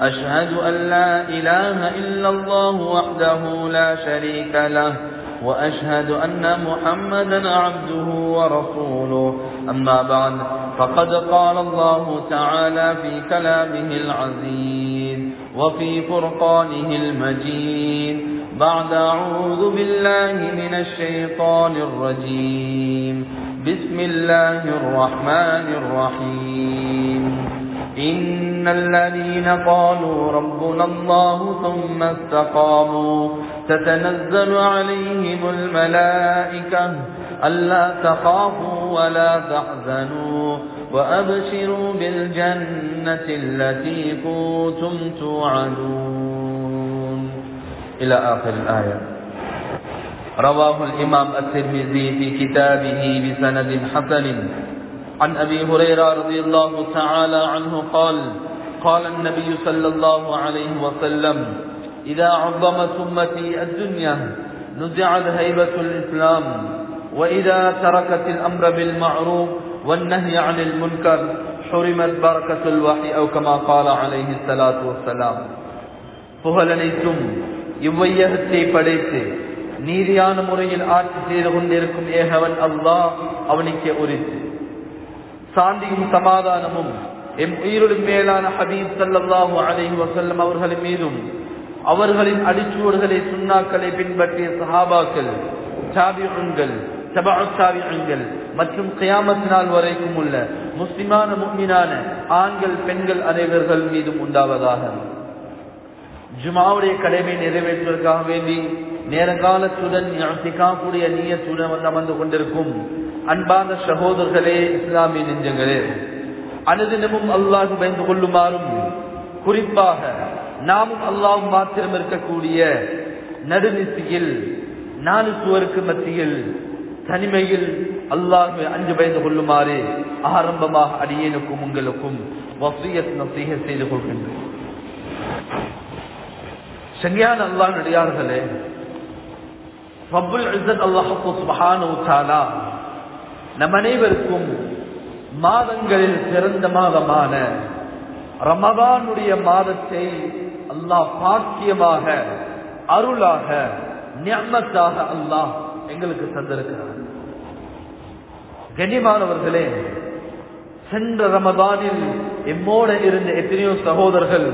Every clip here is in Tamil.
أشهد أن لا إله إلا الله وحده لا شريك له وأشهد أن محمدا عبده ورسوله. أما بعد فقد قال الله تعالى في كلامه العزيز وفي فرقانه المجيد بعد أعوذ بالله من الشيطان الرجيم. بسم الله الرحمن الرحيم. إن الذين قالوا ربنا الله ثم استقاموا تتنزل عليهم الملائكة ألا تخافوا ولا تحزنوا وأبشروا بالجنة التي كنتم توعدون. إلى آخر الآية. رواه الإمام الترمذي في كتابه بسند حسن. عن أبي هريرة رضي الله تعالى عنه قال قال النبي صلى الله عليه وسلم إذا عظمت أمتي الدنيا نزعت هيبة الإسلام وإذا تركت الأمر بالمعروف والنهي عن المنكر حرمت بركة الوحي أو كما قال عليه الصلاة والسلام புகழனைத்தும் இவ்வையகத்தை படைத்து நீதியான முறையில் ஆட்சி செய்து கொண்டிருக்கும் ஏகவன் அல்லாஹ் அவனுக்கே உரித்து சாந்தியும் சமாதானமும் எம் உயிரிடும் மேலான ஹபீப் சல்லாஹூ அலஹி வசல்லம் அவர்களின் மீதும் அவர்களின் அடிச்சுவடுகளை சுண்ணாக்களை பின்பற்றிய சஹாபாக்கள் சாபியங்கள் சபாச்சாவியங்கள் மற்றும் கயாமத் நாள் வரைக்கும் உள்ள முஸ்லிமான முக்மினான ஆண்கள் பெண்கள் அனைவர்கள் மீதும் உண்டாவதாக. ஜுமாவுடைய கடமை நிறைவேற்றுவதற்காக வேண்டி நேரங்காலத்துடன் கூடிய நீயத்துடன் வந்து அமர்ந்து கொண்டிருக்கும் அன்பான சகோதரர்களே இஸ்லாமிய நெஞ்சங்களே. அனுதினமும் அல்லாஹ் பயந்து கொள்ளுமாறும் குறிப்பாக நாமும் அல்லாஹ் மாத்திரம் இருக்கக்கூடிய நடுநிசியில் நாலு சுவருக்கு மத்தியில் தனிமையில் அல்லாஹ் அஞ்சு பயந்து கொள்ளுமாறு ஆரம்பமாக அடியேனுக்கும் உங்களுக்கும் வசியத் நசீக செய்து கொள்கின்றேன். சரியான அல்லாஹ் நடிகார்களே ரப்புல் அல்லாஹு சுப்ஹானஹு நம் அனைவருக்கும் மாதங்களில் சிறந்த மாதமான ரமதானுடைய மாதத்தை அல்லாஹ் பாக்கியமாக அருளாக நியமத்தாக அல்லாஹ் எங்களுக்கு தந்திருக்கிறார். கண்ணியமானவர்களே சென்ற ரமதானில் எம்மோட இருந்த எத்தனையோ சகோதரர்கள்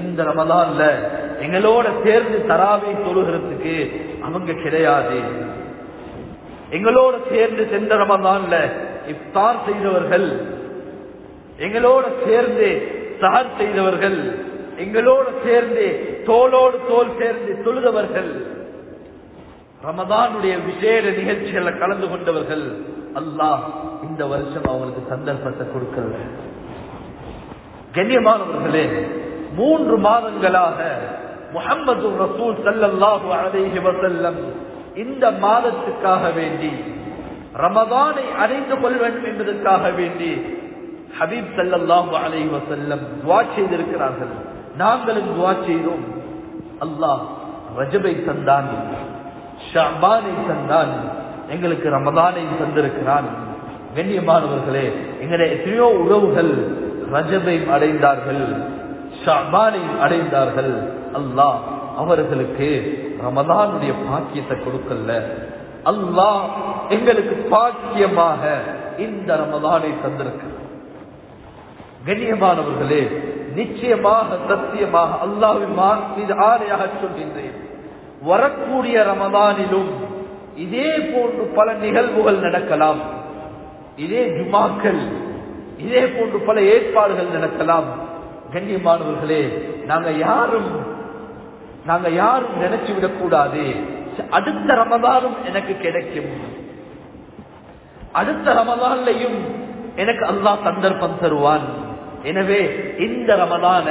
இந்த ரமதான்ல எங்களோட சேர்ந்து தராவை தொழுகிறதுக்கு அவங்க கிடையாது. எங்களோட சேர்ந்து சென்ற ரமதான்ல இப்தார் செய்தவர்கள் எங்களோட சேர்ந்து சஹர் செய்தவர்கள் எங்களோட சேர்ந்து தோளோடு தோல் சேர்ந்து தொழுதவர்கள் ரமதானுடைய விசேட நிகழ்ச்சிகளை கலந்து கொண்டவர்கள் அல்லாஹ் இந்த வருஷம் அவங்களுக்கு சந்தர்ப்பத்தை கொடுக்கல கண்ணியமானவர்களே மூன்று மாதங்களாக முகமது ரசூல் சல்லாஹு அலேஹி வசல்லம் இந்த மாதத்துக்காக வேண்டி ரமதானை அடைந்து கொள்ள வேண்டும் என்பதற்காக வேண்டி ஹபீப் சல்லாஹு அலை வசல்லம் துவா செய்திருக்கிறார்கள். நாங்களும் துவா செய்தோம். அல்லாஹ் ரஜபை தந்தான். ஷாபானை தந்தான். எங்களுக்கு ரமதானை தந்திருக்கிறான். கண்ணியமானவர்களே எங்களுடைய எத்தனையோ உறவுகள் ரஜபை அடைந்தார்கள். ஷாபானை அடைந்தார்கள். அல்லாஹ் அவர்களுக்கு ரமதானுடைய பாக்கியத்தை கொடுக்கல அல்லாஹ் எங்களுக்கு பாக்கியமாக இந்த ரமதானை தந்திருக்கு கண்ணியமானவர்களே நிச்சயமாக சத்தியமாக அல்லாவின் மீது ஆரையாக சொல்கின்றேன். வரக்கூடிய ரமதானிலும் இதே போன்று பல நிகழ்வுகள் நடக்கலாம். இதே ஜுமாக்கள் இதே போன்று பல ஏற்பாடுகள் நடக்கலாம். கண்ணியமானவர்களே நாங்க யாரும் நாங்க யாரும் நினைச்சு விடக்கூடாது. அடுத்த ரமதானும் எனக்கு கிடைக்கும். அடுத்த ரமதான்லையும் எனக்கு அல்லாஹ் சந்தர்ப்பம் தருவான். எனவே இந்த ரமதான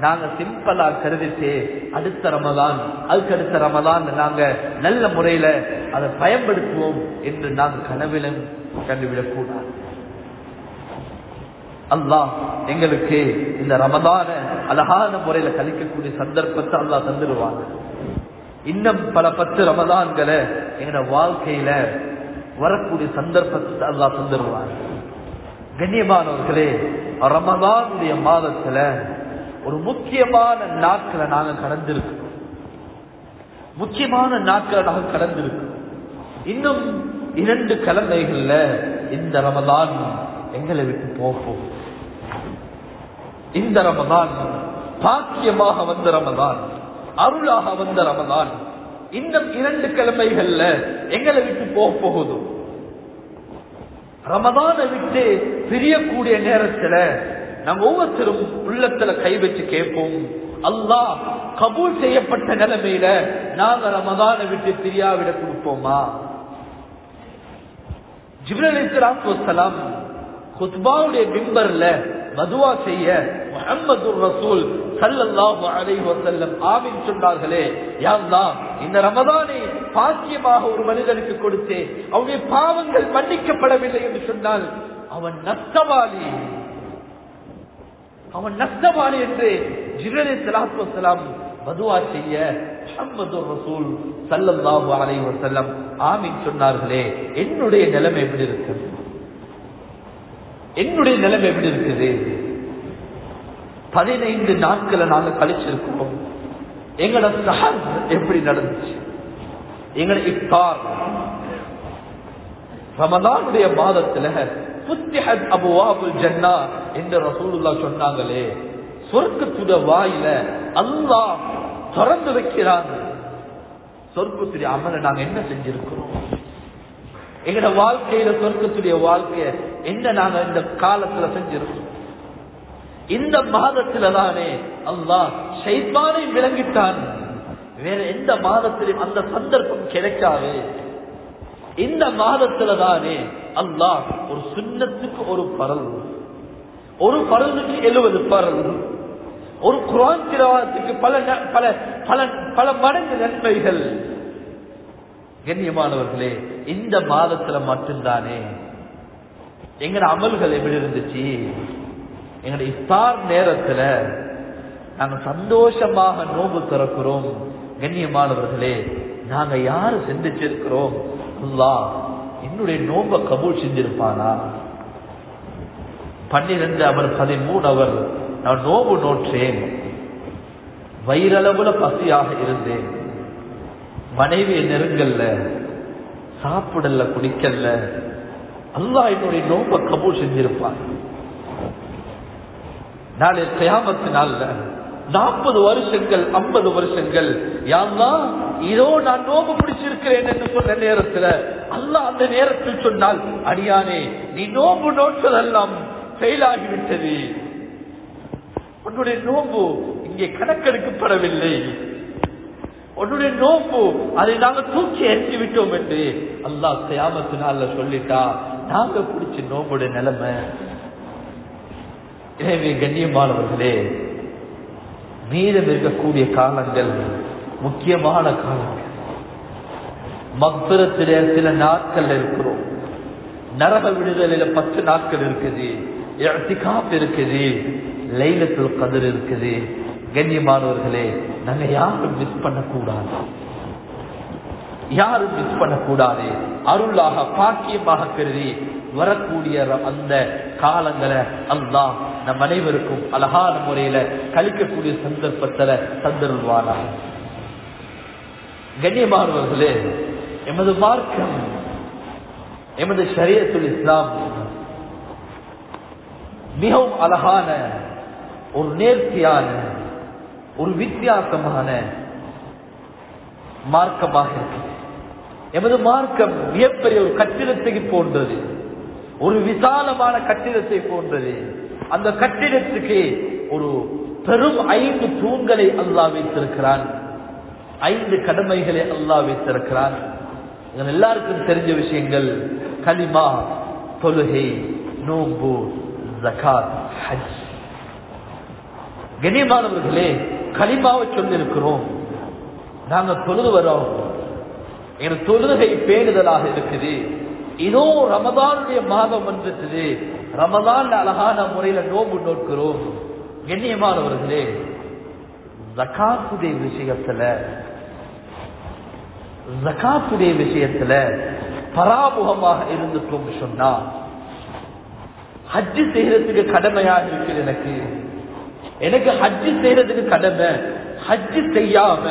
நாங்க சிம்பிளா கருதிட்டு அடுத்த ரமதான் அதுக்கு அடுத்த ரமதான் நாங்க நல்ல முறையில அதை பயன்படுத்துவோம் என்று நாங்க கனவிலும் கண்டுவிடக் கூடாது அல்லாஹ் எங்களுக்கு இந்த ரமதான அழகான முறையில கழிக்கக்கூடிய சந்தர்ப்பத்தை அல்லாஹ் தந்துடுவாங்க இன்னும் பல பத்து ரமதான்களை எங்களோட வாழ்க்கையில வரக்கூடிய சந்தர்ப்பத்தை அல்லா தந்துடுவாங்க கண்ணியமானவர்களே ரமதானுடைய மாதத்துல ஒரு முக்கியமான நாட்களை நாங்க கடந்திருக்கோம். முக்கியமான நாட்களை நாங்க கடந்திருக்கோம். இன்னும் இரண்டு கிழமைகள்ல இந்த ரமதான் எங்களை விட்டு போகும். இந்த ரமதான் பாக்கியமாக வந்த ரமதான். அருளாக வந்த ரமதான் இன்னும் இரண்டு கிழமைகள்ல எங்களை விட்டு போக போகுது. ரமதானை விட்டு பிரியக்கூடிய நேரத்துல நம்ம ஒவ்வொருத்தரும் உள்ளத்துல கை வச்சு கேட்போம். அல்லாஹ் கபூல் செய்யப்பட்ட நிலைமையில நாங்க ரமதானை விட்டு பிரியாவிட கொடுப்போமா? ஜிப்ரல் இஸ்லாம் குத்பாவுடைய மிம்பர்ல மதுவா செய்ய முகமது ரசூல் சல்லல்லாஹு அலைஹி வஸல்லம் ஆமீன் சொன்னார்களே யா அல்லாஹ் இந்த ரமதானை பாக்கியமாக ஒரு மனிதனுக்கு கொடுத்து அவனுடைய பாவங்கள் மன்னிக்கப்படவில்லை என்று சொன்னால் அவன் நஷ்டவாளி. அவன் நஷ்டவாளி என்று ஜிரலே சலாத்து வசலாம் மதுவா செய்ய முகமது ரசூல் சல்லல்லாஹு அலைஹி வஸல்லம் ஆமீன் சொன்னார்களே என்னுடைய நிலைமை எப்படி இருக்குது என்னுடைய நிலைமை எப்படி இருக்குது பதினைந்து நாட்களை நாங்க கழிச்சிருக்கிறோம் எங்களோட சஹர் எப்படி நடந்துச்சு? எங்களோட இஃப்தார். ரமதானுடைய மாதத்துல புத்திஹத் அபுவாபுல் ஜன்னா என்று ரசூலுல்லா சொன்னாங்களே சொர்க்கத்துட வாயில அல்லாஹ் திறந்து வைக்கிறாங்க. சொர்க்கத்துடைய அமலை நாங்க என்ன செஞ்சிருக்கிறோம்? எங்களோட வாழ்க்கையில சொர்க்கத்துடைய வாழ்க்கைய என்ன நாங்க இந்த காலத்துல செஞ்சிருக்கோம் இந்த மாதத்துல தானே அல்லாஹ் ஷைத்தானை விளங்கிட்டான். வேற எந்த மாதத்திலும் அந்த சந்தர்ப்பம் கிடைக்காது. இந்த மாதத்துல தானே அல்லாஹ் ஒரு சுண்ணத்துக்கு ஒரு பரல் ஒரு பரலுக்கு எழுபது பரல் ஒரு குரான் திரவாதத்துக்கு பல ந- பல பல பல மடங்கு நன்மைகள். கண்ணியமானவர்களே இந்த மாதத்துல மட்டும்தானே. எங்கட அமல்கள் எப்படி இருந்துச்சு? எங்களுடைய இஃப்தார் நேரத்துல நாங்க சந்தோஷமாக நோம்பு திறக்கிறோம். கண்ணியமானவர்களே நாங்க யாரு சிந்திச்சிருக்கிறோம்? அல்லாஹ் என்னுடைய நோம்ப கபூல் செஞ்சிருப்பானா? பன்னிரண்டு அவர் பதிமூணு அவர் நான் நோம்பு நோற்றேன். வயிறளவுல பசியாக இருந்தேன். மனைவி நெருங்கல்ல சாப்பிடல குடிக்கல. அல்லா என்னுடைய நோம்ப கபூல் செஞ்சிருப்பான். நாளை கயாமத்து நாள்ல நாற்பது வருஷங்கள் ஐம்பது வருஷங்கள். யாழ்லா இதோ நான் நோம்பு பிடிச்சிருக்கிறேன் என்று சொன்ன நேரத்துல அல்ல அந்த நேரத்தில் சொன்னால் அடியானே நீ நோம்பு நோற்றதெல்லாம் செயலாகிவிட்டது உன்னுடைய நோம்பு இங்கே கணக்கெடுக்கப்படவில்லை. உன்னுடைய நோம்பு அதை நாங்க தூக்கி எரிஞ்சு விட்டோம் என்று அல்லா கயாமத்து நாள்ல சொல்லிட்டா நாங்க பிடிச்ச நோம்புடைய நிலைமை எனவே கண்ணியமானவர்களே மீதம் இருக்கக்கூடிய காலங்கள் முக்கியமான காலங்கள். மக்புரத்தில சில நாட்கள் இருக்கிறோம். நரக விடுதலையில பத்து நாட்கள் இருக்குது. இஅ்திகாஃப் இருக்குது. லைலத்தில் கதிர் இருக்குது. கண்ணியமானவர்களே நாங்க யாரும் மிஸ் பண்ணக்கூடாது. யாரும் மிஸ் பண்ணக்கூடாது. அருளாக பாக்கியமாக கருதி வரக்கூடிய அந்த காலங்களை அல்லாஹ் நம் அனைவருக்கும் அழகான முறையில கழிக்கக்கூடிய சந்தர்ப்பத்தில தந்தருள்வாரா கண்ணியமானவர்களே எமது மார்க்கம் எமது சரியத்தில் இஸ்லாம் மிகவும் அழகான ஒரு நேர்த்தியான ஒரு வித்தியாசமான மார்க்கமாக இருக்கு. எமது மார்க்கம் மிகப்பெரிய ஒரு கட்டிடத்தை போன்றது. ஒரு விசாலமான கட்டிடத்தை போன்றது. அந்த கட்டிடத்துக்கு ஒரு பெரும் ஐந்து தூண்களை அல்லாஹ் வைத்திருக்கிறான். ஐந்து கடமைகளை அல்லாஹ் வைத்திருக்கிறான். எல்லாருக்கும் தெரிஞ்ச விஷயங்கள் கலிமா தொழுகை நோம்பு ஜகாத் ஹஜ். கண்ணியமானவர்களே களிமாவை சொல்லிருக்கிறோம் நாங்க தொழுது வரோம் எனக்கு தொழுகை பேணுதலாக இருக்குது. இதோ ரமதானுடைய மாதம் வந்துட்டது. ரமதான் அழகான முறையில நோம்பு நோக்கிறோம் கண்ணியமானவர்களே ஜகாத்துடைய விஷயத்துல ஜகாத்துடைய விஷயத்துல பராமுகமாக இருந்துட்டோம் சொன்னா ஹஜ்ஜு செய்யறதுக்கு கடமையாக இருக்குது எனக்கு. எனக்கு ஹஜ்ஜு செய்யறதுக்கு கடமை ஹஜ்ஜு செய்யாம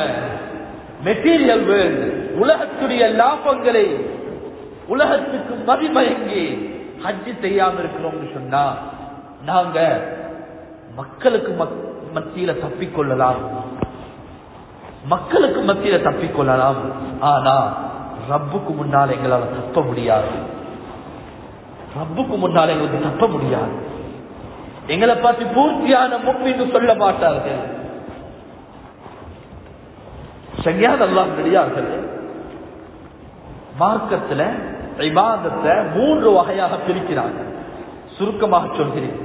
மெட்டீரியல் வேர்ல்டு உலகத்துடைய லாபங்களை உலகத்துக்கு மதிமயங்கி ஹஜ்ஜு செய்யாம இருக்கிறோம்னு சொன்னா நாங்க மக்களுக்கு மத்தியில தப்பிக்கொள்ளலாம். மக்களுக்கு மத்தியில தப்பிக்கொள்ளலாம். ஆனா ரப்புக்கு முன்னால் எங்களால் தப்ப முடியாது. ரப்புக்கு முன்னால் எங்களுக்கு தப்ப முடியாது. எங்களை பார்த்து பூர்த்தியான முக்மின்னு சொல்ல மாட்டார்கள். சரியான எல்லாம் கிடையார்கள் மார்க்கத்துல இபாதத்தை மூன்று வகையாக பிரிக்கிறாங்க சுருக்கமாக சொல்கிறேன்.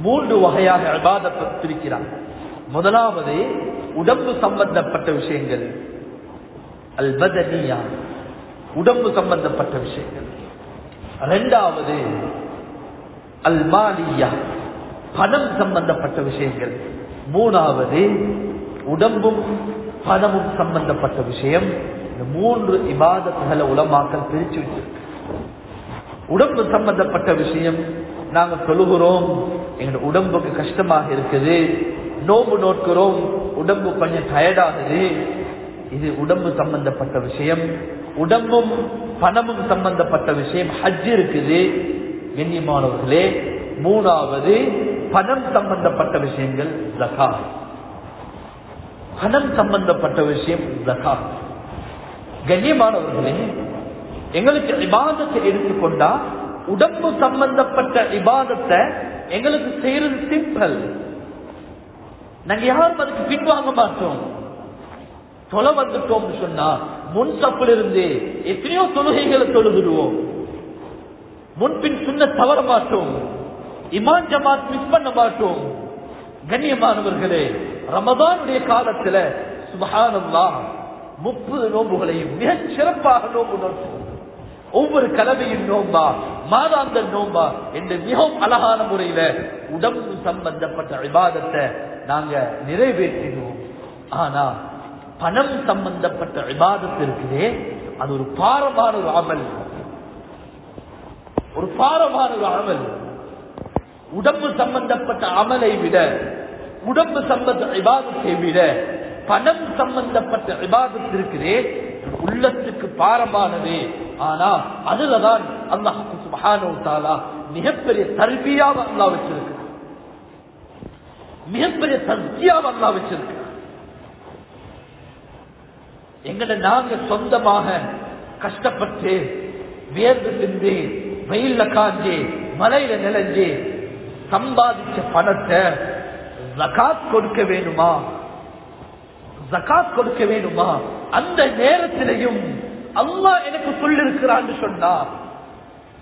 மூன்று வகையாக இபாதத்தை பிரிக்கிறாங்க முதலாவது உடம்பு சம்பந்தப்பட்ட விஷயங்கள். அல்பதனியா. உடம்பு சம்பந்தப்பட்ட விஷயங்கள். இரண்டாவது அல்மாலியா. பணம் சம்பந்தப்பட்ட விஷயங்கள். மூணாவது உடம்பும் பணமும் சம்பந்தப்பட்ட விஷயம். இந்த மூன்று இபாதத்துகளை உலமாக்கல் பிரிச்சு வச்சிருக்கு உடம்பு சம்பந்தப்பட்ட விஷயம் நாங்க தொழுகிறோம் எங்க உடம்புக்கு கஷ்டமாக இருக்குது. நோம்பு நோட்கிறோம். உடம்பு கொஞ்சம் டயர்டாகுது இது உடம்பு சம்பந்தப்பட்ட விஷயம். உடம்பும் பணமும் சம்பந்தப்பட்ட விஷயம். ஹஜ் இருக்குது. கண்ணியமானவர்களே மூணாவது பணம் சம்பந்தப்பட்ட விஷயங்கள் ஜகா பணம் சம்பந்தப்பட்ட விஷயம் ஜகா கண்ணியமானவர்களே எங்களுக்கு இபாதத்தை எடுத்துக்கொண்டா உடம்பு சம்பந்தப்பட்ட இபாதத்தை எங்களுக்கு செய்யறது சிம்பிள் நாங்க யாரும் அதுக்கு பின்வாங்க மாட்டோம். தொலை வந்துட்டோம் சொன்னா முன் தப்புல இருந்து எத்தனையோ தொழுகைகளை தொழுதுடுவோம். முன்பின் சொன்ன தவற மாட்டோம். இமான் ஜமாத் மிஸ் பண்ண மாட்டோம். கண்ணியமானவர்களே ரமதானுடைய காலத்துல சுபஹானல்லா முப்பது நோம்புகளையும் மிக சிறப்பாக நோம்பு நோக்கும் ஒவ்வொரு கலவையும் நோம்பா மாதாந்த நோம்பா என்று மிகவும் அழகான முறையில உடம்பு சம்பந்தப்பட்ட விவாதத்தை நாங்க நிறைவேற்றினோம். ஆனா பணம் சம்பந்தப்பட்ட விவாதத்து இருக்குதே அது ஒரு பாரமான ஒரு அமல். ஒரு பாரமான ஒரு அமல். உடம்பு சம்பந்தப்பட்ட அமலை விட உடம்பு சம்பந்த விவாதத்தை விட பணம் சம்பந்தப்பட்ட விவாதத்து உள்ளத்துக்கு பாரமானது. ஆனா அதுலதான் அல்லாஹ் சுபஹானோ தாலா மிகப்பெரிய தர்பியாவை அல்லா வச்சிருக்கு மிகப்பெரிய தர்பியாவை அல்லா வச்சிருக்கு எங்களை நாங்க சொந்தமாக கஷ்டப்பட்டு வேர்ந்து சிந்து வெயில்ல காஞ்சி மலையில நிலைஞ்சு சம்பாதிச்ச பணத்தை ஜகாத் கொடுக்க வேணுமா? ஜகாத் கொடுக்க வேணுமா? அந்த நேரத்திலையும் அம்மா எனக்கு சொல்லிருக்கிறான்னு சொன்னா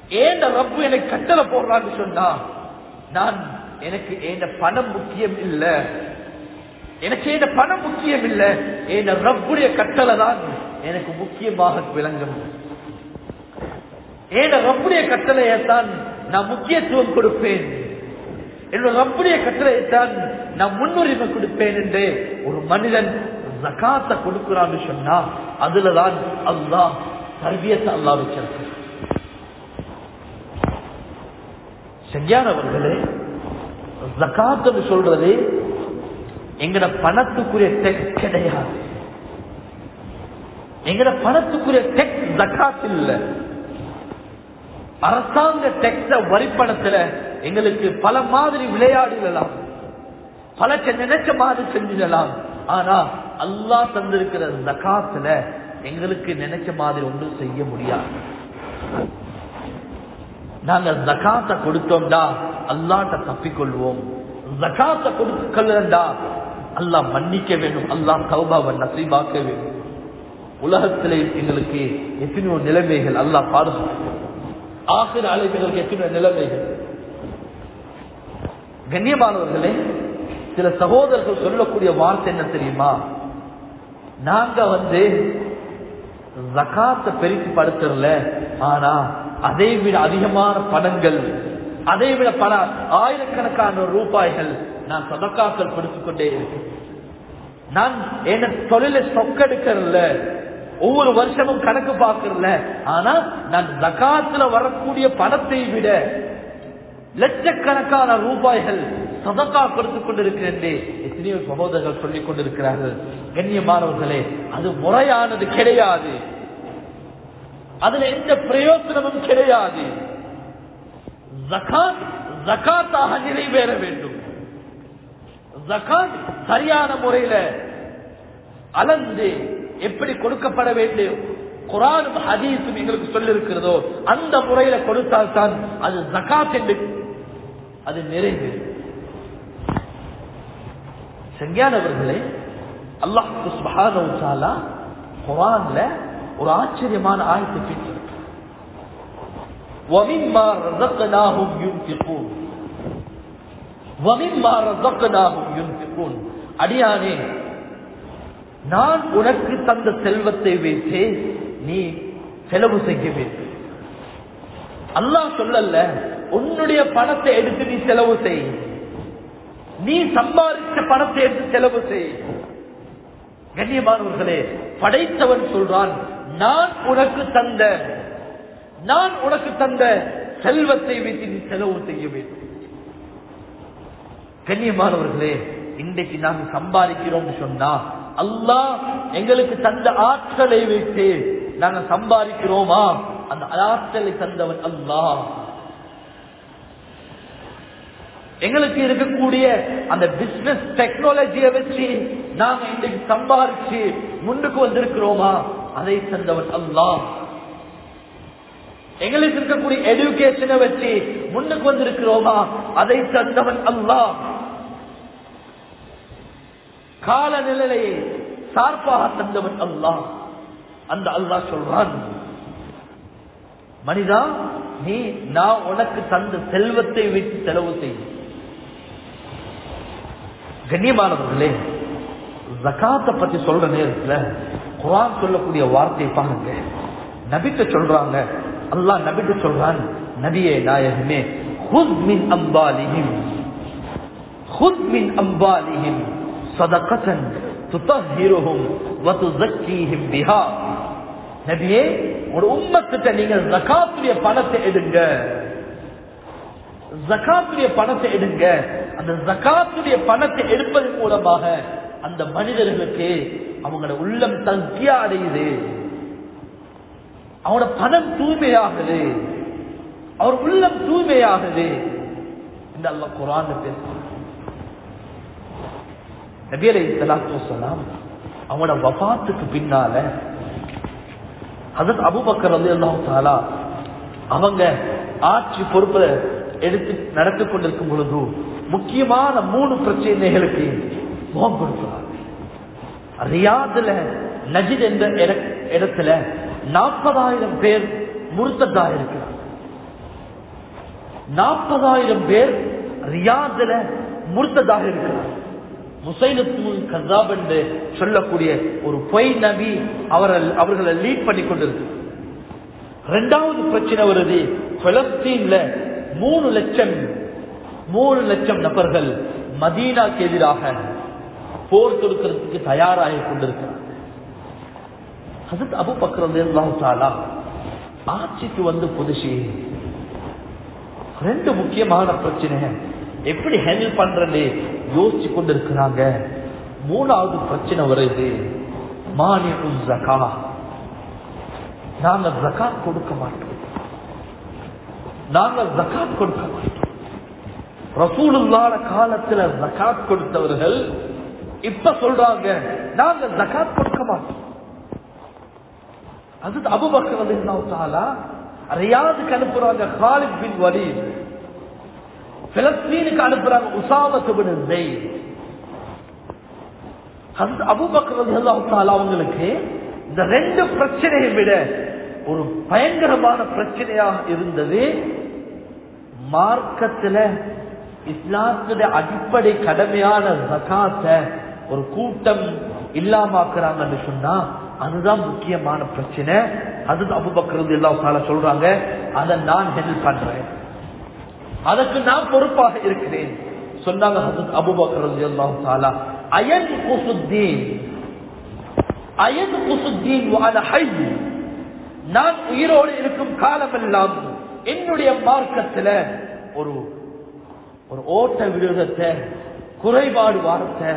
ஏன் ரப்பு எனக்கு கட்டளை போடுறான்னு சொன்னா நான் எனக்கு ஏன் பணம் முக்கியம் இல்ல. எனக்கு ஏன் பணம் முக்கியம் இல்ல. ஏன் ரப்புடைய கட்டளை தான் எனக்கு முக்கியமாக விளங்கும். ஏன் ரப்புடைய கட்டளையைத்தான் நான் முக்கியத்துவம் கொடுப்பேன். என்னோட ரப்புடைய கட்டளையைத்தான் நான் முன்னுரிமை கொடுப்பேன் என்று ஒரு மனிதன் ஜகாத்த கொடுக்கிறான்னு சொன்னா அதுலதான் அல்லா தர்பியத்தை அல்லா வச்சிருக்க சரியானவர்களே ஜகாத்துன்னு சொல்றது எங்கட பணத்துக்குரிய டெக் கிடையாது. எங்கட பணத்துக்குரிய டெக் ஜக்காத் இல்ல. அரசாங்க டெக்ஸ வரிப்பணத்துல எங்களுக்கு பல மாதிரி விளையாடிடலாம். பல நினைச்ச மாதிரி செஞ்சிடலாம். ஆனா அல்லா தந்திருக்கிற ஜக்காத்துல எங்களுக்கு நினைச்ச மாதிரி ஒன்றும் செய்ய முடியாது. நாங்க ஜக்காத்த கொடுத்தோம்டா அல்லாட்ட தப்பிக்கொள்வோம். ஜக்காத்த கொடுக்கலண்டா அல்லாஹ் மன்னிக்க வேண்டும் அல்லாஹ் கௌபாவை நசீபாக்க வேண்டும். உலகத்திலே எங்களுக்கு எத்தனையோ நிலைமைகள் அல்லாஹ் பாதுகாக்க ஆசிர அலைகளுக்கு எத்தனையோ நிலைமைகள். கண்ணியமானவர்களே சில சகோதரர்கள் சொல்லக்கூடிய வார்த்தை என்ன தெரியுமா? நாங்க வந்து ஜகாத்த பெருக்கி படுத்துறல ஆனா அதை விட அதிகமான பணங்கள் அதை விட பல ஆயிரக்கணக்கான ரூபாய்கள் நான் சதக்காக்கள் படுத்துக்கொண்டே இருக்கேன். நான் என்ன தொழிலை சொக்கெடுக்கிறல ஒவ்வொரு வருஷமும் கணக்கு பார்க்கறல ஆனா நான் ஜகாத்துல வரக்கூடிய பணத்தை விட லட்சக்கணக்கான ரூபாய்கள் சதக்கா கொடுத்துக் கொண்டிருக்கிறேன் எத்தனையோ சகோதரர்கள் சொல்லிக் கொண்டிருக்கிறார்கள். கண்ணியமானவர்களே அது முறையானது கிடையாது. அதுல எந்த பிரயோசனமும் கிடையாது. ஜகாத் ஜகாத்தாக நிறைவேற வேண்டும். ஜகாத் சரியான முறையில அலந்து எப்படி கொடுக்கப்பட வேண்டும்? குரானும் ஹதீஸும் எங்களுக்கு சொல்லிருக்கிறதோ அந்த முறையில கொடுத்தால் தான் அது ஜகாத் என்று அது நிறைவேறும் செங்கானவர்களே அல்லாஹுக்கு சுபானா குரான்ல ஒரு ஆச்சரியமான ஆயத்தை கேட்டிருக்கிறார் அடியானே நான் உனக்கு தந்த செல்வத்தை வைத்து நீ செலவு செய்ய வேண்டும். அல்லாஹ் சொல்லல உன்னுடைய பணத்தை எடுத்து நீ செலவு செய். நீ சம்பாதிச்ச பணத்தை எடுத்து செலவு செய். கண்ணியமானவர்களே படைத்தவன் சொல்றான் நான் உனக்கு தந்த நான் உனக்கு தந்த செல்வத்தை வைத்து நீ செலவு செய்ய வேண்டும். கண்ணியமானவர்களே இன்றைக்கு நாம் சம்பாதிக்கிறோம் சொன்னா அல்லா எங்களுக்கு தந்த ஆற்றலை வைத்து நாங்க சம்பாதிக்கிறோமா? அந்த ஆற்றலை தந்தவன் அல்லாஹ். எங்களுக்கு இருக்கக்கூடிய அந்த பிசினஸ் டெக்னாலஜியை வச்சு நாங்க இன்றைக்கு சம்பாதிச்சு முன்னுக்கு வந்திருக்கிறோமா? அதை தந்தவன் அல்லாம் எங்களுக்கு இருக்கக்கூடிய எடுகேஷனை வச்சு முன்னுக்கு வந்திருக்கிறோமா? அதை தந்தவன் அல்லாஹ். காலநிலையை சார்பாக தந்தவன் அல்லாஹ். அந்த அல்லாஹ் சொல்றான் மனிதா நீ நான் உனக்கு தந்த செல்வத்தை வைத்து செலவு செய்யும் கண்ணியமானவர்களே ஜகாத்தை பத்தி சொல்ற நேரத்துல குரான் சொல்லக்கூடிய வார்த்தையை பாருங்க. நபிட்ட சொல்றாங்க அல்லாஹ் நபிட்ட சொல்றான் நபியே நாயகமே ஹுத் மின் அம்பாலிஹிம் ஹுத் மின் அம்பாலிஹிம் சதகத்தன் துதஹிருஹும் வதுஸக்கிஹிம் பிஹா. நபியே ஒரு உம்மத்திட்ட நீங்க ஜகாத்துடைய பணத்தை எடுங்க. ஜகாத்துடைய பணத்தை எடுங்க. அந்த ஜக்காத்துடைய பணத்தை எடுப்பதன் மூலமாக அந்த மனிதர்களுக்கு அவங்களோட உள்ளம் தங்கியா அடையுது. அவனோட பணம் தூய்மையாகுது. அவர் உள்ளம் தூய்மையாகுது. இந்த அல்ல குரான் பேசுறான். நபியலை அவனோட வபாத்துக்கு பின்னால அதற்கு அபுபக்கர் வந்து எல்லாம் அவங்க ஆட்சி பொறுப்பை எடுத்து நடத்தி கொண்டிருக்கும் பொழுது முக்கியமான மூணு பிரச்சனைகளுக்கு முகம் கொடுக்கிறார். ரியாதுல நஜித் என்ற இடத்துல நாற்பதாயிரம் பேர் முருத்ததா இருக்கிறார். நாற்பதாயிரம் பேர் ரியாதுல முருத்ததாக இருக்கிறார். முசைனத்துல் கசாப் என்று சொல்லக்கூடிய ஒரு பொய் நபி அவர்கள் அவர்களை லீட் பண்ணி கொண்டிருக்கு. ரெண்டாவது பிரச்சனை வருது பலஸ்தீன்ல மூணு லட்சம் மூணு லட்சம் நபர்கள் மதீனாக்கு எதிராக போர் தொடுக்கிறதுக்கு தயாராகி கொண்டிருக்கிறார். அபு பக்கரா ஆட்சிக்கு வந்து புதுசு ரெண்டு முக்கியமான பிரச்சனை எப்படி ஹேண்டில் பண்றது யோசிச்சு கொண்டிருக்கிறாங்க. மூணாவது பிரச்சனை வருது மானியம் ஜகா நாங்க ஜகாத் கொடுக்க மாட்டோம். நாங்க ஜக்காத் கொடுக்க மாட்டோம் ரசூலுல்லாத காலத்துல ஜக்காத் கொடுத்தவர்கள் இப்ப சொல்றாங்க நாங்க ஜக்காத் கொடுக்க மாட்டோம் அது அபுபக்கர் வந்து ரியாதுக்கு அனுப்புறாங்க காலித் பின் வலீத். பிலஸ்தீனுக்கு அனுப்புறாங்க உசாமத்து ஜெயித். அபுபக்கர் அவங்களுக்கு இந்த ரெண்டு பிரச்சனையை விட ஒரு பயங்கரமான பிரச்சனையாக இருந்தது. மார்க்கத்துல இஸ்லாத்துடைய அடிப்படை கடமையான ஜகாத்தை ஒரு கூட்டம் இல்லாமாக்குறாங்கன்னு சொன்னா அதுதான் முக்கியமான பிரச்சனை. அது அபுபக்கிறது எல்லாம் சொல்றாங்க. அதை நான் ஹெல்ப் பண்றேன். அதற்கு நான் பொறுப்பாக இருக்கிறேன். சொன்னாங்க அபுபக்கிறது எல்லாம் தாலா அயன் குசுத்தீன் அயன் குசுத்தீன் நான் உயிரோடு இருக்கும் காலமெல்லாம் என்னுடைய மார்க்கத்துல ஒரு ஒரு ஓட்ட விரோதத்தை குறைபாடு வாரத்தை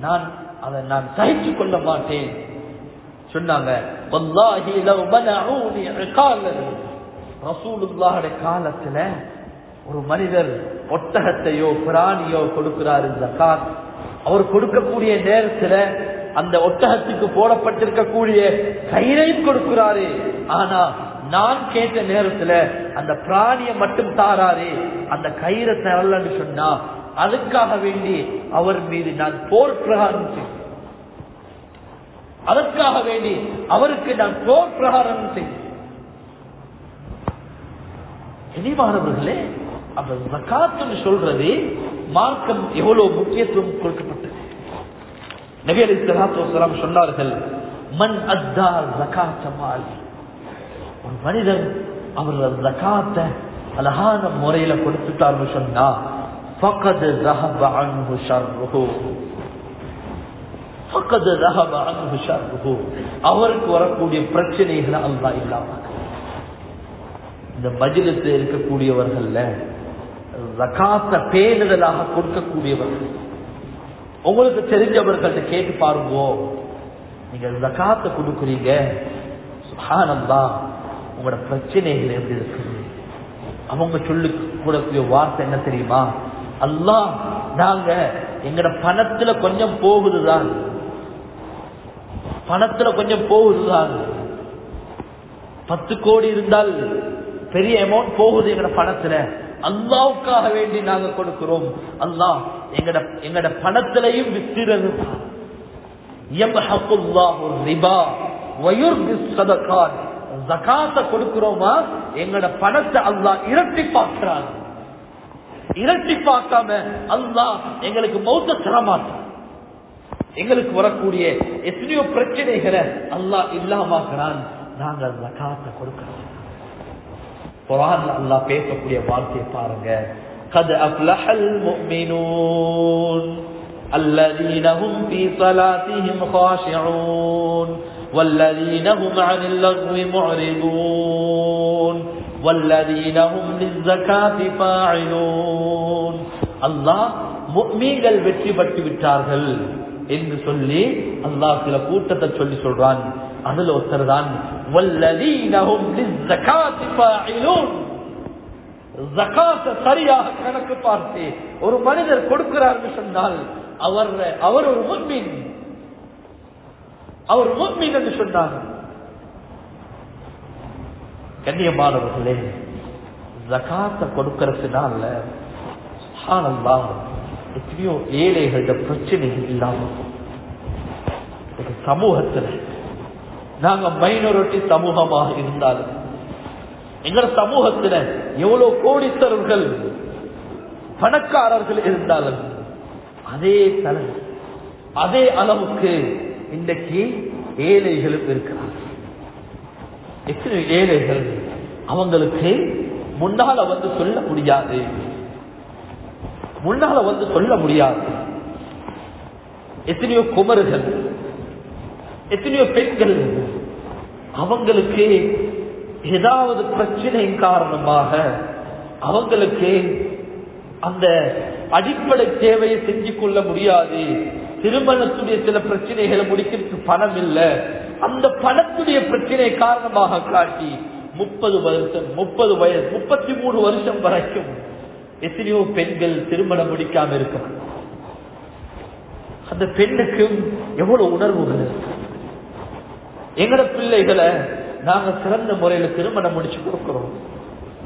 நான் அதை நான் சகிச்சு கொள்ள மாட்டேன். சொன்னாங்க காலத்துல ஒரு மனிதர் ஒட்டகத்தையோ பிராணியோ கொடுக்கிறார் ஜகாத் அவர் கொடுக்கக்கூடிய நேரத்துல அந்த ஒட்டகத்துக்கு போடப்பட்டிருக்கக்கூடிய கயிறையும் கொடுக்கிறாரு. ஆனா நான் கேட்ட நேரத்துல அந்த பிராணியை மட்டும் தாராரு அந்த கயிறை தரலன்னு சொன்னா அதுக்காக வேண்டி அவர் மீது நான் போர் பிரகாரம் அதற்காக வேண்டி அவருக்கு நான் போர் பிரகாரம் செய்வேன் இனிமானவர்களே அந்த ஜகாத்துன்னு சொல்றது மார்க்கம் எவ்வளவு முக்கியத்துவம் கொடுக்கப்பட்ட நபி அலி சலாத்து வசலாம் சொன்னார்கள் மண் அத்தா ஜகாத்த மால் ஒரு மனிதன் அவர் ஜகாத்த அழகான முறையில கொடுத்துட்டார்னு சொன்னா فقد ذهب عنه شره فقد ذهب عنه شره அவருக்கு வரக்கூடிய பிரச்சனைகளை அல்லாஹ் இல்லாம இந்த மஜிலிஸ் இருக்கக்கூடியவர்கள்ல ஜகாத்த பேணுதலாக கொடுக்கக்கூடியவர்கள் உங்களுக்கு தெரிஞ்சவர்கள்ட்ட கேட்டு பாருங்க. நீங்க ஜகாத்த கொடுக்குறீங்க. சுகானந்தா உங்களோட பிரச்சனைகள் எப்படி இருக்குது அவங்க சொல்லி கூடக்கூடிய வார்த்தை என்ன தெரியுமா? அல்லா நாங்க எங்கட பணத்துல கொஞ்சம் போகுதுதான். பணத்துல கொஞ்சம் போகுதுதான். பத்து கோடி இருந்தால் பெரிய அமௌண்ட் போகுது எங்கட பணத்துல. அல்லாவுக்காக வேண்டி நாங்க கொடுக்கிறோம். அல்லாஹ் எங்கட எங்கட பணத்திலையும் வித்திரது கொடுக்கிறோமா? எங்கட பணத்தை அல்லாஹ் இரட்டி பார்க்கிறான் இரட்டி பார்க்காம அல்லாஹ் எங்களுக்கு மௌத்த தரமாட்டான். எங்களுக்கு வரக்கூடிய எத்தனையோ பிரச்சனைகளை அல்லாஹ் இல்லாமக்கிறான் நாங்கள் ஜகாத்த கொடுக்கிறோம். குரான் அல்லாஹ் பேசக்கூடிய வார்த்தையை பாருங்க قد أفلح المؤمنون الذين هم في صلاتهم خاشعون والذين هم عن اللغو معرضون والذين هم للزكاة فاعلون الله முக்மீன்கள் வெற்றி பெற்று விட்டார்கள் என்று சொல்லி அல்லாஹ் சில கூட்டத்தை சொல்லி சொல்றான் அதுல ஒருத்தர் தான் சரியாக கணக்கு பார்த்து ஒரு மனிதர் கொடுக்கிறார் சொன்னால் அவர் அவர் ஒரு முன்மீன் அவர் முன்மீன் என்று சொன்னார். கண்ணியமானவர்களே ஜகாத்த கொடுக்கறதுனால எத்தனையோ ஏழைகளோட பிரச்சனைகள் இல்லாம சமூகத்துல நாங்க மைனாரிட்டி சமூகமாக இருந்தாலும் எங்க சமூகத்துல எவ்வளவு கோடித்தரர்கள் பணக்காரர்கள் இருந்தாலும் அதே தலை அதே அளவுக்கு இன்றைக்கு ஏழைகளும் இருக்கிறார்கள். எத்தனை ஏழைகள் அவங்களுக்கு முன்னால வந்து சொல்ல முடியாது. முன்னால வந்து சொல்ல முடியாது. எத்தனையோ குமர்கள் எத்தனையோ பெண்கள் அவங்களுக்கு ஏதாவது பிரச்சனையின் காரணமாக அவங்களுக்கு அந்த அடிப்படை தேவையை செஞ்சு கொள்ள முடியாது. திருமணத்துடைய சில பிரச்சனைகளை முடிக்கிறதுக்கு பணம் இல்லை. அந்த பணத்துடைய பிரச்சனை காரணமாக காட்டி முப்பது வருஷம் முப்பது வயசு முப்பத்தி மூணு வருஷம் வரைக்கும் எத்தனையோ பெண்கள் திருமணம் முடிக்காம இருக்கிறாங்க அந்த பெண்ணுக்கும் எவ்வளவு உணர்வுகள் இருக்கு? எங்கட பிள்ளைகளை நாங்க சிறந்த முறையில திருமணம் முடிச்சு கொடுக்கிறோம்.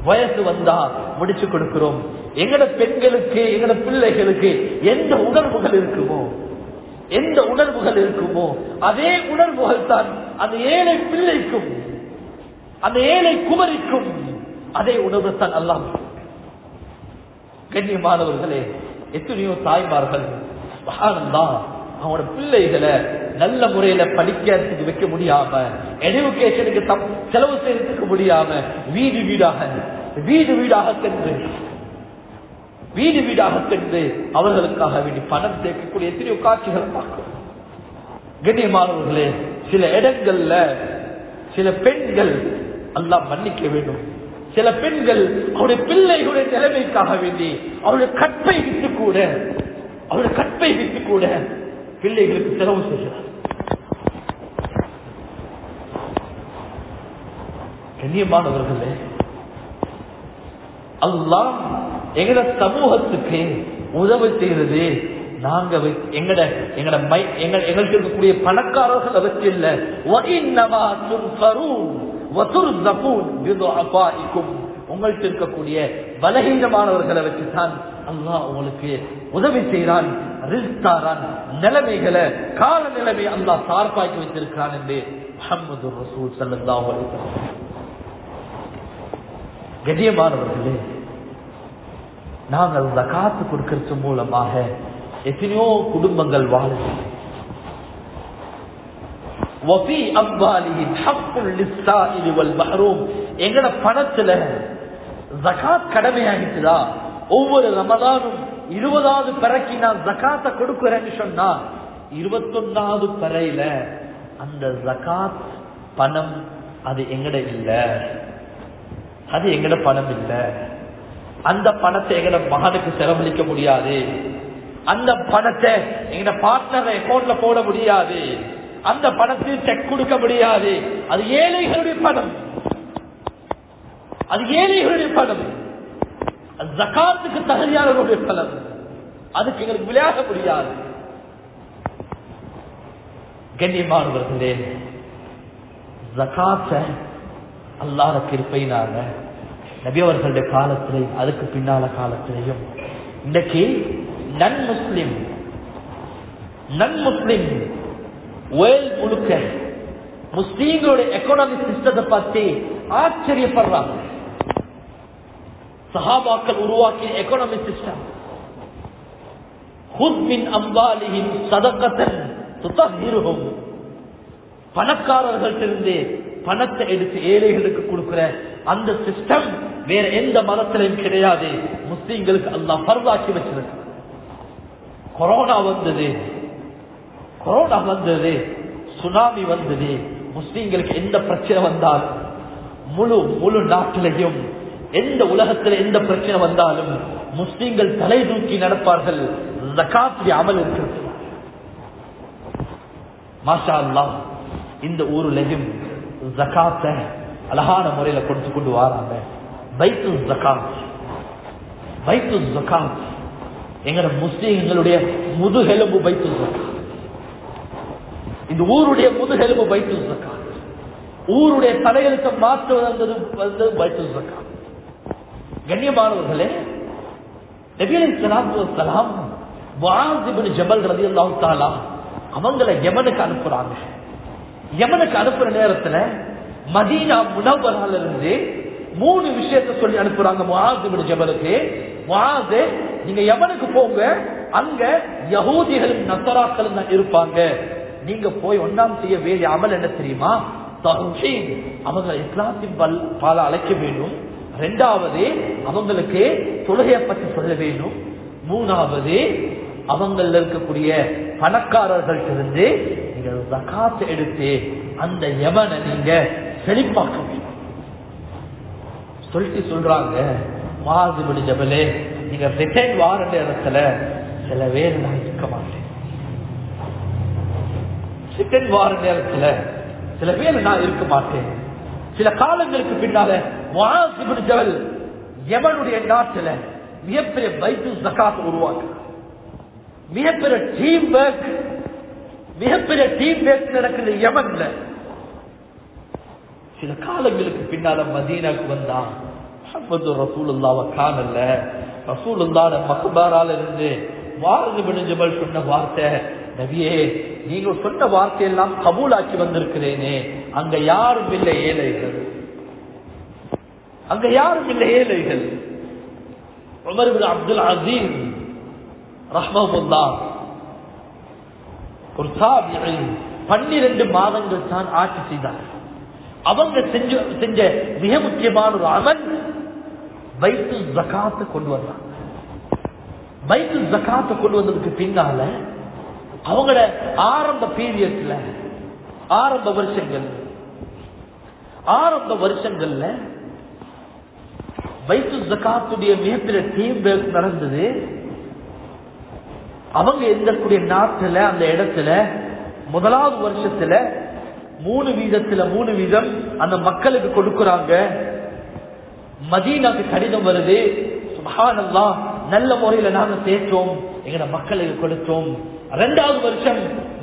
வயசு வந்தா முடிச்சு கொடுக்கிறோம். எங்கட பெண்களுக்கு எங்கட பிள்ளைகளுக்கு எந்த உணர்வுகள் இருக்குமோ எந்த உணர்வுகள் இருக்குமோ அதே உணர்வுகள் தான் அந்த ஏழை பிள்ளைக்கும் அந்த ஏழை குமரிக்கும் அதே உணர்வு தான் அல்லாம் கண்ணியமானவர்களே எத்தனையோ தாய்மார்கள் தான் அவனோட பிள்ளைகளை நல்ல முறையில படிக்கிறதுக்கு வைக்க முடியாம எடுக்கேஷனுக்கு செலவு செய்யறதுக்கு முடியாம வீடு வீடாக வீடு வீடாக சென்று வீடு வீடாக சென்று அவர்களுக்காக வேண்டி பணம் சேர்க்கக்கூடிய எத்தனையோ காட்சிகளை பார்க்கிறோம். கண்ணியமானவர்களே சில இடங்கள்ல சில பெண்கள் எல்லாம் மன்னிக்க வேண்டும். சில பெண்கள் அவருடைய பிள்ளைகளுடைய நிலைமைக்காக வேண்டி அவருடைய கற்பை விட்டு கூட அவருடைய கற்பை விட்டு கூட பிள்ளைகளுக்கு செலவு செய்கிறார். கண்ணியமானவர்களே அல்லாம் எங்கட சமூகத்துக்கு உதவி செய்யறது நாங்க எங்கட எங்கட மை எங்க எங்களுக்கு இருக்கக்கூடிய பணக்காரர்கள் வச்சு இல்ல. உங்கள்கிட்ட இருக்கக்கூடிய பலகீனமானவர்களை வச்சுதான் அல்லாஹ் உங்களுக்கு உதவி செய்கிறான். ரிஸ்தாரான் நிலைமைகளை கால நிலைமை அல்லா சார்பாக்கி வச்சிருக்கான் என்று முகமது ரசூல் செல்லந்தான் கதியமானவர்களே நாங்கள் காத்து கொடுக்கறது மூலமாக எத்தனையோ குடும்பங்கள் வாழ்கிறோம் எங்கட பணத்துல ஜகாத் கடமையாகிட்டுதா? ஒவ்வொரு ரமதானும் இருபதாவது பிறக்கி நான் ஜகாத்தை கொடுக்கிறேன்னு சொன்னா இருபத்தொன்னாவது பிறையில அந்த ஜகாத் பணம் அது எங்கட இல்ல. அது எங்கட பணம் இல்ல. அந்த பணத்தை எங்கட மகனுக்கு செலவழிக்க முடியாது. அந்த பணத்தை எங்கட பார்ட்னர் அக்கௌண்ட்ல போட முடியாது. அந்த பணத்தில் செக் கொடுக்க முடியாது. அது ஏழைகளுடைய பணம். அது ஏழைகளுடைய பணம். ஜக்காத்துக்கு ஜகாத்துக்கு தகுதியானவருடைய அதுக்கு எங்களுக்கு விளையாட முடியாது. கண்ணியமானவர்களே ஜகாத்த அல்லாத கிருப்பையினால நபி அவர்களுடைய காலத்திலையும் அதுக்கு பின்னால காலத்திலையும் இன்னைக்கு நன் முஸ்லிம் நன் முஸ்லிம் ஒயல் முழுக்க முஸ்லீம்களுடைய எக்கனாமிக் சிஸ்டத்தை பார்த்து ஆச்சரியப்படுறாங்க. சஹாபாக்கள் உருவாக்கிய எக்கனாமி சிஸ்டம் ஹுத்மின் அம்பாலியின் சதக்கத்தன் துத்தகிருகும் பணக்காரர்கள்டிருந்து பணத்தை எடுத்து ஏழைகளுக்கு கொடுக்கிற அந்த சிஸ்டம் வேற எந்த மதத்திலையும் கிடையாது. முஸ்லீம்களுக்கு அல்லா பரவாக்கி வச்சிருக்கு. கொரோனா வந்தது. கொரோனா வந்தது. சுனாமி வந்தது. முஸ்லீம்களுக்கு எந்த பிரச்சனை வந்தால் முழு முழு நாட்டிலையும் எந்த உலகத்தில் எந்த பிரச்சனை வந்தாலும் முஸ்லீம்கள் தலை தூக்கி நடப்பார்கள். ஜகாத்துடைய அமல் இருக்கிறது. மாஷா இந்த ஊர்லயும் ஜக்காத்த அழகான முறையில கொடுத்து கொண்டு வராங்க. பைத்து ஜக்காத். பைத்து ஜக்காத். எங்கட முஸ்லீம்களுடைய முதுகெலும்பு பைத்து ஜகாத் இந்த ஊருடைய முதுகெலும்பு பைத்து ஜக்காத். ஊருடைய தலையெழுத்தை மாற்றுவது வந்தது பைத்து ஜக்காத். கண்ணியமானவர்களே நபியலை சலாத்து வசலாம் வாசிபின் ஜபல் ரதி அல்லாஹு தாலா அவங்களை யமனுக்கு அனுப்புறாங்க. யமனுக்கு அனுப்புற நேரத்துல மதீனா முனவரால இருந்து மூணு விஷயத்தை சொல்லி அனுப்புறாங்க முஹாசிபின் ஜபலுக்கு. முஹாசே நீங்க யமனுக்கு போங்க அங்க யகூதிகளும் நசராக்களும் தான் இருப்பாங்க. நீங்க போய் ஒன்றாம் செய்ய வேண்டிய அமல் என்ன தெரியுமா? தஹ்சீன் அவங்க இஸ்லாத்தின் பல் பால அழைக்க வேண்டும். ரெண்டாவது அவங்களுக்கு தொழுகையை பற்றி சொல்ல வேண்டும் மூணாவது அவங்கள இருக்கக்கூடிய பணக்காரர்கள் இருந்து நீங்கள் ஜகாத் எடுத்து அந்த யமனை நீங்க செழிப்பாக்க வேண்டும். சொல்லிட்டு சொல்றாங்க மாதிரி ஜபலே நீங்க ரிட்டைன் வார இடத்துல சில பேர் நான் இருக்க மாட்டேன். ரிட்டைன் வார நேரத்துல சில பேர் நான் இருக்க மாட்டேன். சில காலங்களுக்கு பின்னால முஆசிபின் ஜபல் யமனுடைய மிகப்பெரிய பைத்து ஜகாத் உருவாக்கு மிகப்பெரிய டீம் ஒர்க் மிகப்பெரிய டீம் ஒர்க் நடக்குது எவன்ல சில காலங்களுக்கு பின்னால மதீனாக்கு வந்தான் முகமது ரசூலுல்லாவை காணல. ரசூலுல்லாட மகபாரால இருந்து வாரது பிடிஞ்சபல் சொன்ன வார்த்தை நபியே நீங்க சொன்ன வார்த்தையெல்லாம் கபூலாக்கி வந்திருக்கிறேனே. அங்க யாரும் இல்லை ஏழைகள். அங்க யாரும் இல்லை ஏழைகள். அப்துல் அசீம் ரஹ்மஹுல்லா பன்னிரண்டு மாதங்கள் தான் ஆட்சி செய்தார். அவங்க செஞ்ச செஞ்ச மிக முக்கியமான ஒரு அமல் வைத்து ஜகாத்து கொண்டு வந்தாங்க வைத்து ஜகாத்து கொண்டு வந்ததுக்கு பின்னால அவங்கள ஆரம்ப பீரியட்ல ஆரம்ப வருஷங்கள். ஆரம்ப வருஷங்கள்ல வைத்து ஜக்காத்துடைய மிகப்பெரிய டீம் ஒர்க் நடந்தது. அவங்க இருக்கக்கூடிய நாட்டுல அந்த இடத்துல முதலாவது வருஷத்துல மூணு வீதத்துல மூணு வீதம் அந்த மக்களுக்கு கொடுக்கறாங்க. மதீனாக்கு கடிதம் வருது. சுபஹானல்லா நல்ல முறையில நாங்க சேர்த்தோம். எங்க மக்களுக்கு கொடுத்தோம். ரெண்டாவது வருஷம்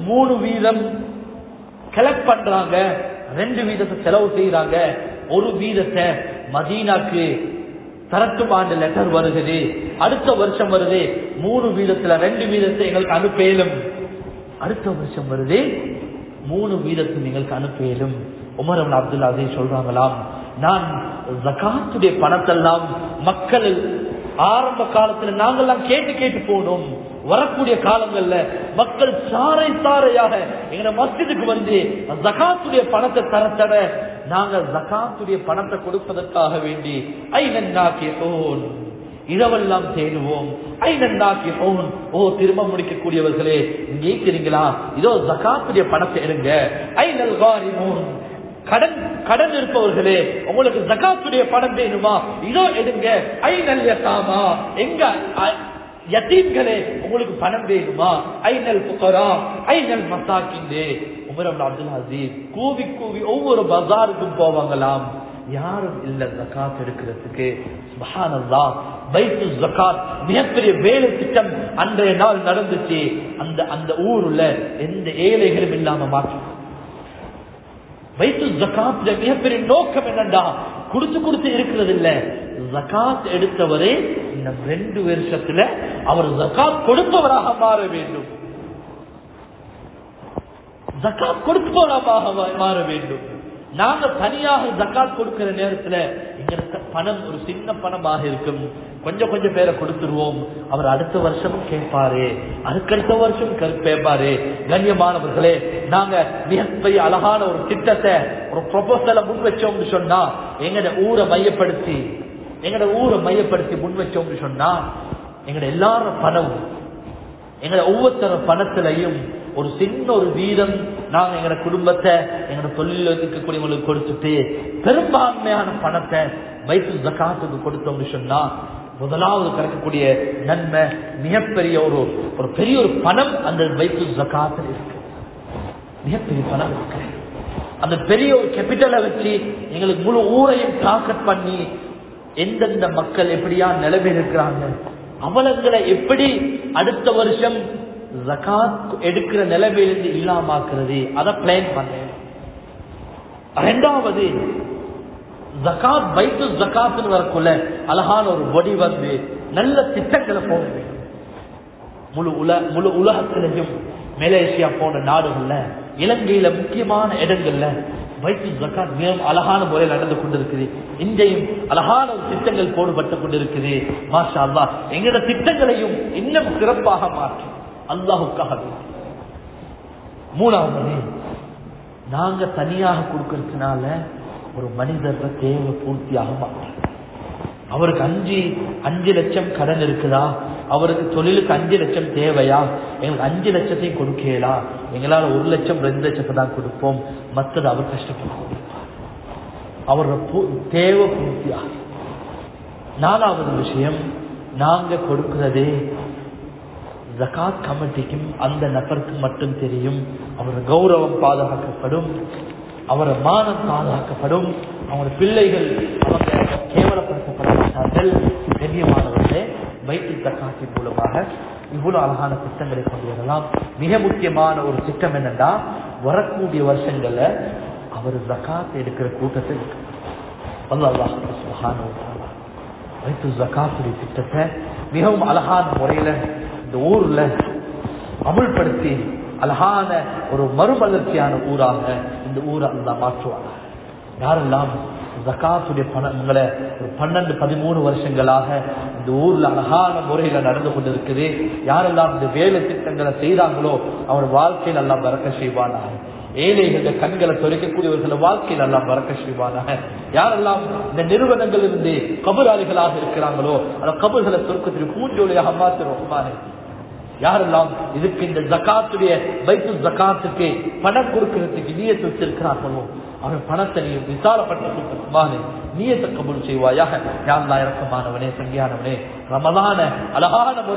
மூணு வீதம் கலெக்ட் பண்றாங்க. ரெண்டு வீதத்தை செலவு செய்யறாங்க ஒரு வீதத்தை மதீனாக்கு தரட்டும் ஆண்டு லெட்டர் வருகிறது. அடுத்த வருஷம் வருது. மூணு வீதத்துல ரெண்டு வீதத்தை எங்களுக்கு அனுப்பேலும். அடுத்த வருஷம் வருது. மூணு வீதத்தை எங்களுக்கு அனுப்பேலும். உமர் அப்துல்லா அதே சொல்றாங்களாம். நான் ஜகாத்துடைய பணத்தெல்லாம் மக்கள் ஆரம்ப காலத்துல நாங்கெல்லாம் கேட்டு கேட்டு போனோம். வரக்கூடிய காலங்கள்ல மக்கள் சாரை சாரையாக எங்க மஸ்ஜிதுக்கு வந்து ஜகாத்துடைய பணத்தை தர தர நாங்க ஜகாத்துடைய பணத்தை கொடுப்பதற்காக வேண்டி ஐ நன்னாக்கி ஓன் இரவெல்லாம் தேடுவோம். ஐ நன்னாக்கி ஓன் ஓ திரும்ப முடிக்கக்கூடியவர்களே இங்கே இருக்கிறீங்களா இதோ ஜகாத்துடைய பணத்தை எடுங்க. ஐ நல்காரிமோன் கடன் கடன் இருப்பவர்களே உங்களுக்கு ஜகாத்துடைய பணம் வேணுமா? இதோ எடுங்க. ஐ நல்ல எங்க யத்தீம்களே உங்களுக்கு பணம் வேணுமா? ஐநல் புகரா ஐநல் மசாக்கிந்தே உமர் அப்துல் அசீஸ் கூவி கூவி ஒவ்வொரு பஜாருக்கும் போவாங்களாம். யாரும் இல்ல ஜக்காத் எடுக்கிறதுக்கு. சுபஹானல்லா. பைத்து ஜக்காத் மிகப்பெரிய வேலை திட்டம் அன்றைய நாள் நடந்துச்சு. அந்த அந்த ஊருல எந்த ஏழைகளும் இல்லாம மாற்றி வைத்து ஜக்காத் மிகப்பெரிய நோக்கம் என்னண்டா? கொடுத்து கொடுத்து இருக்கிறது இல்ல. ஜக்காத் எடுத்தவரே இந்த ரெண்டு வருஷத்துல அவர் ஜக்காத் கொடுப்பவராக மாற வேண்டும். ஜக்காத் கொடுப்பவராக மாற வேண்டும். நாங்க தனியாக ஜக்காத் கொடுக்கிற நேரத்துல எங்களுக்கு பணம் ஒரு சின்ன பணமாக இருக்கும். கொஞ்சம் கொஞ்சம் பேரை கொடுத்துருவோம். அவர் அடுத்த வருஷமும் கேட்பாரு. அதுக்கடுத்த வருஷம் கேட்பாரு. கண்ணியமானவர்களே நாங்க மிகப்பெரிய அழகான ஒரு திட்டத்தை ஒரு ப்ரொபோசலை முன் வச்சோம்னு சொன்னா எங்கட ஊரை மையப்படுத்தி எங்கட ஊரை மையப்படுத்தி முன் வச்சோம்னு சொன்னா எங்கட எல்லாரும் பணம் எங்கட ஒவ்வொருத்தர பணத்திலையும் ஒரு சின்ன ஒரு வீரம் நாங்க எங்க குடும்பத்தை எங்க தொழில இருக்கக்கூடியவங்களுக்கு கொடுத்துட்டு பெரும்பான்மையான பணத்தை வைத்து ஜக்காத்துக்கு கொடுத்தோம்னு சொன்னா முதலாவது கிடைக்கக்கூடிய நன்மை மிகப்பெரிய ஒரு ஒரு பெரிய ஒரு பணம் அந்த வைத்து ஜக்காத்தில் இருக்கு. மிகப்பெரிய பணம் இருக்கு. அந்த பெரிய ஒரு கேபிட்டலை வச்சு எங்களுக்கு முழு ஊரையும் டார்கெட் பண்ணி எந்தெந்த மக்கள் எப்படியா நிலைமையில் இருக்கிறாங்க அவலங்களை எப்படி அடுத்த வருஷம் ஜகாத் எடுக்கிற நிலைமையிலிருந்து இல்லாமாக்குறது அதை பிளான் பண்ணேன். ரெண்டாவது ஜகாத் வைத்து ஜகாத்துன்னு வரக்குள்ள அழகான ஒரு பொடி வந்து நல்ல திட்டங்களை போட வேண்டும். முழு உல முழு உலகத்திலையும் மலேசியா போன்ற நாடுகள்ல இலங்கையில முக்கியமான இடங்கள்ல வைத்து ஜக்காத் மிகவும் அழகான முறையில் நடந்து கொண்டிருக்குது. இங்கேயும் அழகான ஒரு திட்டங்கள் போடுபட்டு கொண்டிருக்குது. மாஷா அல்லா எங்களோட திட்டங்களையும் இன்னும் சிறப்பாக மாற்றும். அல்லாஹுக்காக மூணாவது நாங்க தனியாக கொடுக்கறதுனால ஒரு மனிதர்கள் தேவை பூர்த்தியாக மாற்றோம். அவருக்கு அஞ்சு அஞ்சு லட்சம் கடன் இருக்குதா? அவருக்கு தொழிலுக்கு அஞ்சு லட்சம் தேவையா? எங்களுக்கு அஞ்சு லட்சத்தையும் கொடுக்கலாம் எங்களால் ஒரு லட்சம் ரெண்டு லட்சத்தை தான் கொடுப்போம். மற்றது அவர் கஷ்டப்படுவோம் அவரோட தேவை பூர்த்தியா நாலாவது விஷயம் நாங்க கொடுக்கிறதே ஜகாத் கமிட்டிக்கும் அந்த நபருக்கு மட்டும் தெரியும். அவர் கௌரவம் பாதுகாக்கப்படும். அவர மானம் பாதுகாக்கப்படும். அவரோட பிள்ளைகள் அவங்க கேவலப்படுத்த மாட்டார்கள் கண்ணியமானவர்களே வைத்து தக்காத்தின் மூலமாக இவ்வளவு அழகான திட்டங்களை கொண்டு வரலாம். மிக முக்கியமான ஒரு திட்டம் என்னன்னா வரக்கூடிய வருஷங்கள்ல அவர் ஜக்காத் எடுக்கிற கூட்டத்தில் வைத்து ஜக்காத்துடைய திட்டத்தை மிகவும் அழகான முறையில இந்த ஊர்ல அமுல்படுத்தி அழகான ஒரு மறுமலர்ச்சியான ஊராக இந்த ஊரை அல்லா மாற்றுவாங்க யாரெல்லாம் ஜக்காத்துடைய பணங்களை ஒரு பன்னெண்டு பதிமூணு வருஷங்களாக இந்த ஊர்ல அழகான முறையில நடந்து கொண்டிருக்குது. யாரெல்லாம் இந்த வேலை திட்டங்களை செய்தாங்களோ அவர் வாழ்க்கையில் எல்லாம் வரக்க செய்வானாக. ஏழைகள் கண்களை துறைக்கக்கூடியவர்கள் வாழ்க்கையில் எல்லாம் வரக்க செய்வானாக. யாரெல்லாம் இந்த நிறுவனங்கள் இருந்து கபுராளிகளாக இருக்கிறாங்களோ அந்த கபுர்களை சுருக்கத்தில் பூஞ்சோலியாக மாத்திரம் யாரெல்லாம் இதுக்கு இந்த ஜக்காத்துடைய வைத்து ஜக்காத்துக்கு பணம் கொடுக்கிறதுக்கு நீயத்து வச்சிருக்கிறார்களோ அவன் பணத்தை நீ விசாலப்பட்டு நீயத்தை கபூல் செய்வாயாக. யாழ்லா இறக்கமானவனே சங்கியானவனே. ரமதான அழகான